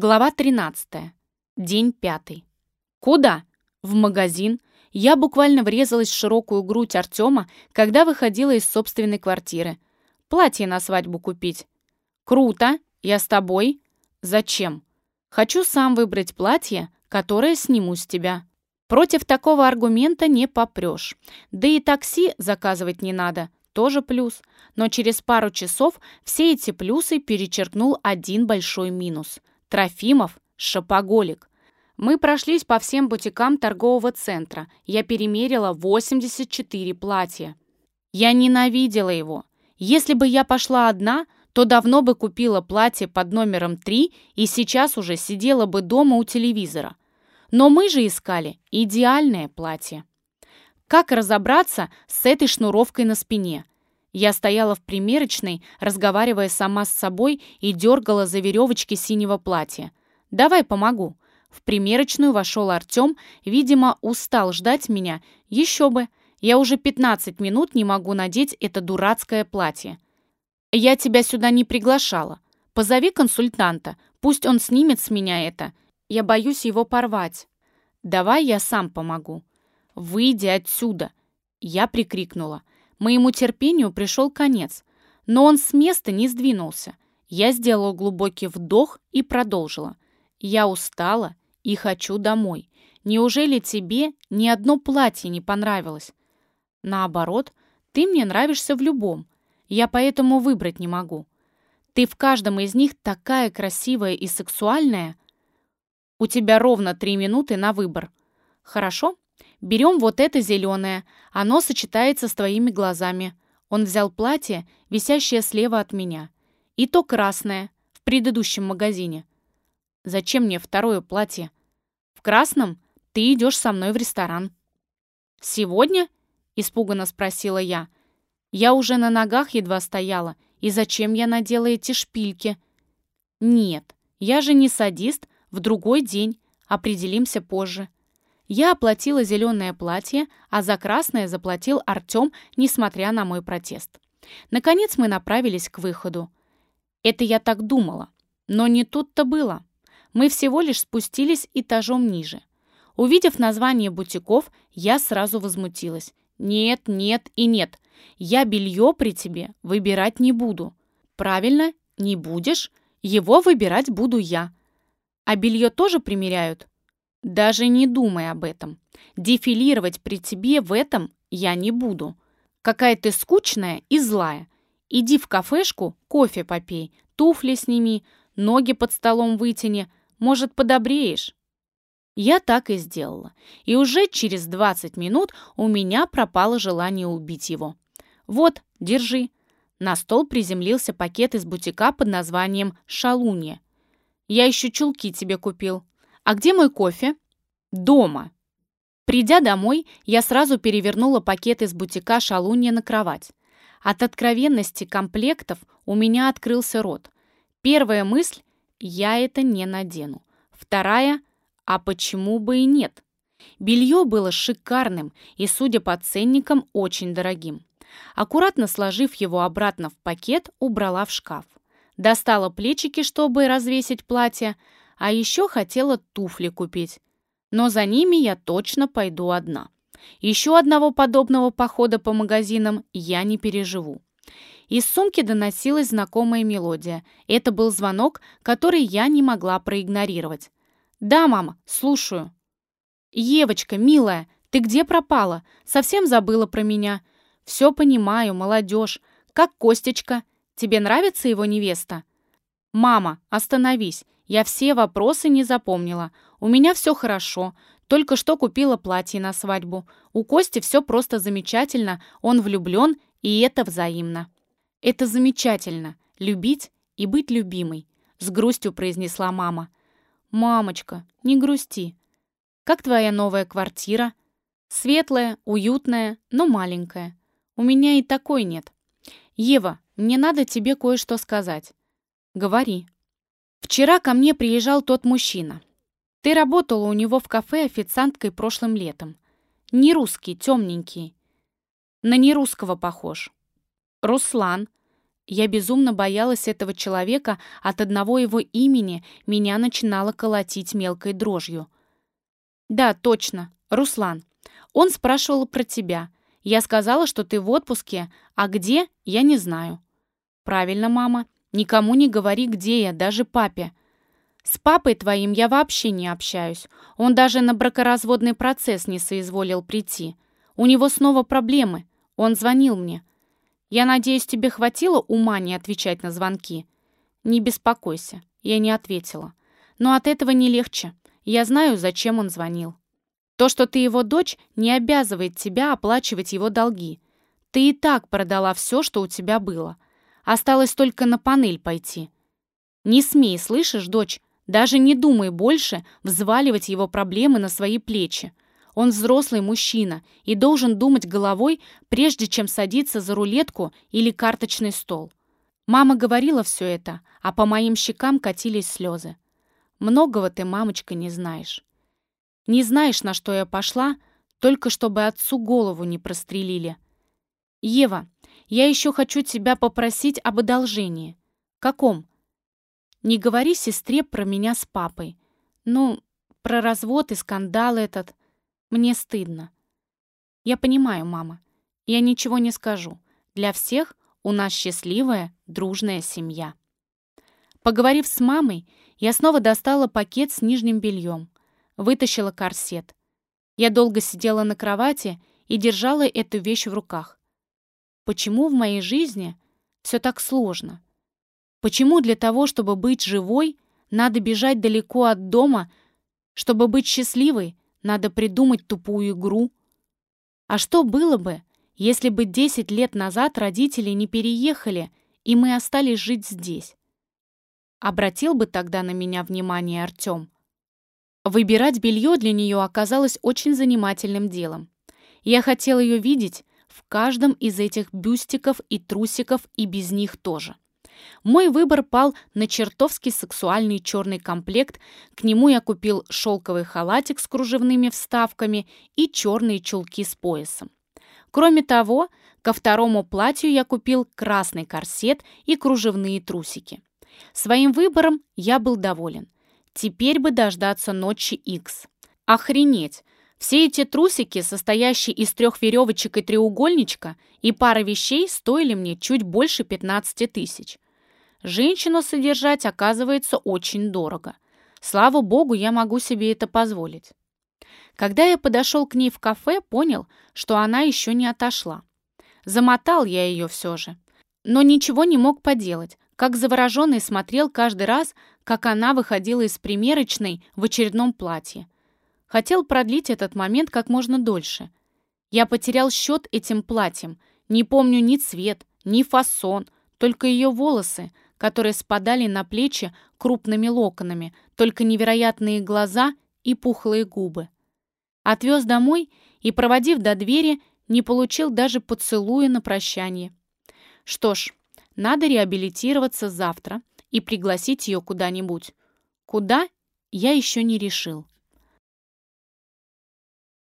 Глава 13. День пятый. Куда? В магазин. Я буквально врезалась в широкую грудь Артема, когда выходила из собственной квартиры. Платье на свадьбу купить. Круто. Я с тобой. Зачем? Хочу сам выбрать платье, которое сниму с тебя. Против такого аргумента не попрешь. Да и такси заказывать не надо. Тоже плюс. Но через пару часов все эти плюсы перечеркнул один большой минус – Трофимов – шопоголик. Мы прошлись по всем бутикам торгового центра. Я перемерила 84 платья. Я ненавидела его. Если бы я пошла одна, то давно бы купила платье под номером 3 и сейчас уже сидела бы дома у телевизора. Но мы же искали идеальное платье. Как разобраться с этой шнуровкой на спине? Я стояла в примерочной, разговаривая сама с собой и дергала за веревочки синего платья. «Давай помогу». В примерочную вошел Артем, видимо, устал ждать меня. Еще бы, я уже 15 минут не могу надеть это дурацкое платье. «Я тебя сюда не приглашала. Позови консультанта, пусть он снимет с меня это. Я боюсь его порвать». «Давай я сам помогу». «Выйди отсюда!» Я прикрикнула. Моему терпению пришел конец, но он с места не сдвинулся. Я сделала глубокий вдох и продолжила. «Я устала и хочу домой. Неужели тебе ни одно платье не понравилось?» «Наоборот, ты мне нравишься в любом. Я поэтому выбрать не могу. Ты в каждом из них такая красивая и сексуальная. У тебя ровно три минуты на выбор. Хорошо?» Берем вот это зеленое. Оно сочетается с твоими глазами. Он взял платье, висящее слева от меня. И то красное, в предыдущем магазине. Зачем мне второе платье? В красном ты идешь со мной в ресторан. Сегодня? Испуганно спросила я. Я уже на ногах едва стояла. И зачем я надела эти шпильки? Нет, я же не садист. В другой день. Определимся позже. Я оплатила зеленое платье, а за красное заплатил Артем, несмотря на мой протест. Наконец мы направились к выходу. Это я так думала. Но не тут-то было. Мы всего лишь спустились этажом ниже. Увидев название бутиков, я сразу возмутилась. «Нет, нет и нет. Я белье при тебе выбирать не буду». «Правильно, не будешь. Его выбирать буду я». «А белье тоже примеряют?» Даже не думай об этом. Дефилировать при тебе в этом я не буду. Какая ты скучная и злая. Иди в кафешку, кофе попей, туфли сними, ноги под столом вытяни. Может, подобреешь?» Я так и сделала. И уже через 20 минут у меня пропало желание убить его. «Вот, держи». На стол приземлился пакет из бутика под названием «Шалунья». «Я еще чулки тебе купил. «А где мой кофе?» «Дома». Придя домой, я сразу перевернула пакет из бутика шалунья на кровать. От откровенности комплектов у меня открылся рот. Первая мысль – я это не надену. Вторая – а почему бы и нет? Белье было шикарным и, судя по ценникам, очень дорогим. Аккуратно сложив его обратно в пакет, убрала в шкаф. Достала плечики, чтобы развесить платье, а еще хотела туфли купить. Но за ними я точно пойду одна. Еще одного подобного похода по магазинам я не переживу. Из сумки доносилась знакомая мелодия. Это был звонок, который я не могла проигнорировать. «Да, мама, слушаю». «Евочка, милая, ты где пропала? Совсем забыла про меня?» «Все понимаю, молодежь. Как Костечка? Тебе нравится его невеста?» «Мама, остановись. Я все вопросы не запомнила. У меня все хорошо. Только что купила платье на свадьбу. У Кости все просто замечательно. Он влюблен, и это взаимно. Это замечательно. Любить и быть любимой. С грустью произнесла мама. «Мамочка, не грусти. Как твоя новая квартира? Светлая, уютная, но маленькая. У меня и такой нет. Ева, мне надо тебе кое-что сказать. Говори». Вчера ко мне приезжал тот мужчина. Ты работала у него в кафе официанткой прошлым летом. Не русский, темненький. На нерусского похож. Руслан. Я безумно боялась этого человека, от одного его имени меня начинало колотить мелкой дрожью. «Да, точно, Руслан. Он спрашивал про тебя. Я сказала, что ты в отпуске, а где, я не знаю». «Правильно, мама. Никому не говори, где я, даже папе. С папой твоим я вообще не общаюсь. Он даже на бракоразводный процесс не соизволил прийти. У него снова проблемы. Он звонил мне. Я надеюсь, тебе хватило ума не отвечать на звонки? Не беспокойся, я не ответила. Но от этого не легче. Я знаю, зачем он звонил. То, что ты его дочь, не обязывает тебя оплачивать его долги. Ты и так продала все, что у тебя было. Осталось только на панель пойти. Не смей, слышишь, дочь? Даже не думай больше взваливать его проблемы на свои плечи. Он взрослый мужчина и должен думать головой, прежде чем садиться за рулетку или карточный стол. Мама говорила все это, а по моим щекам катились слезы. Многого ты, мамочка, не знаешь. Не знаешь, на что я пошла, только чтобы отцу голову не прострелили. Ева, я еще хочу тебя попросить об одолжении. Каком? Не говори сестре про меня с папой. Ну, про развод и скандал этот. Мне стыдно. Я понимаю, мама. Я ничего не скажу. Для всех у нас счастливая, дружная семья. Поговорив с мамой, я снова достала пакет с нижним бельем, вытащила корсет. Я долго сидела на кровати и держала эту вещь в руках. Почему в моей жизни все так сложно? Почему для того, чтобы быть живой, надо бежать далеко от дома, чтобы быть счастливой, надо придумать тупую игру. А что было бы, если бы 10 лет назад родители не переехали, и мы остались жить здесь? Обратил бы тогда на меня внимание Артем. Выбирать белье для нее оказалось очень занимательным делом. Я хотел ее видеть в каждом из этих бюстиков и трусиков и без них тоже. Мой выбор пал на чертовски сексуальный черный комплект. К нему я купил шелковый халатик с кружевными вставками и черные чулки с поясом. Кроме того, ко второму платью я купил красный корсет и кружевные трусики. Своим выбором я был доволен. Теперь бы дождаться ночи X. Охренеть! Все эти трусики, состоящие из трех веревочек и треугольничка, и пара вещей стоили мне чуть больше 15 тысяч. Женщину содержать оказывается очень дорого. Слава богу, я могу себе это позволить. Когда я подошел к ней в кафе, понял, что она еще не отошла. Замотал я ее все же. Но ничего не мог поделать, как завороженный смотрел каждый раз, как она выходила из примерочной в очередном платье. Хотел продлить этот момент как можно дольше. Я потерял счет этим платьем, не помню ни цвет, ни фасон, только ее волосы — которые спадали на плечи крупными локонами, только невероятные глаза и пухлые губы. Отвез домой и, проводив до двери, не получил даже поцелуя на прощание. Что ж, надо реабилитироваться завтра и пригласить ее куда-нибудь. Куда, я еще не решил.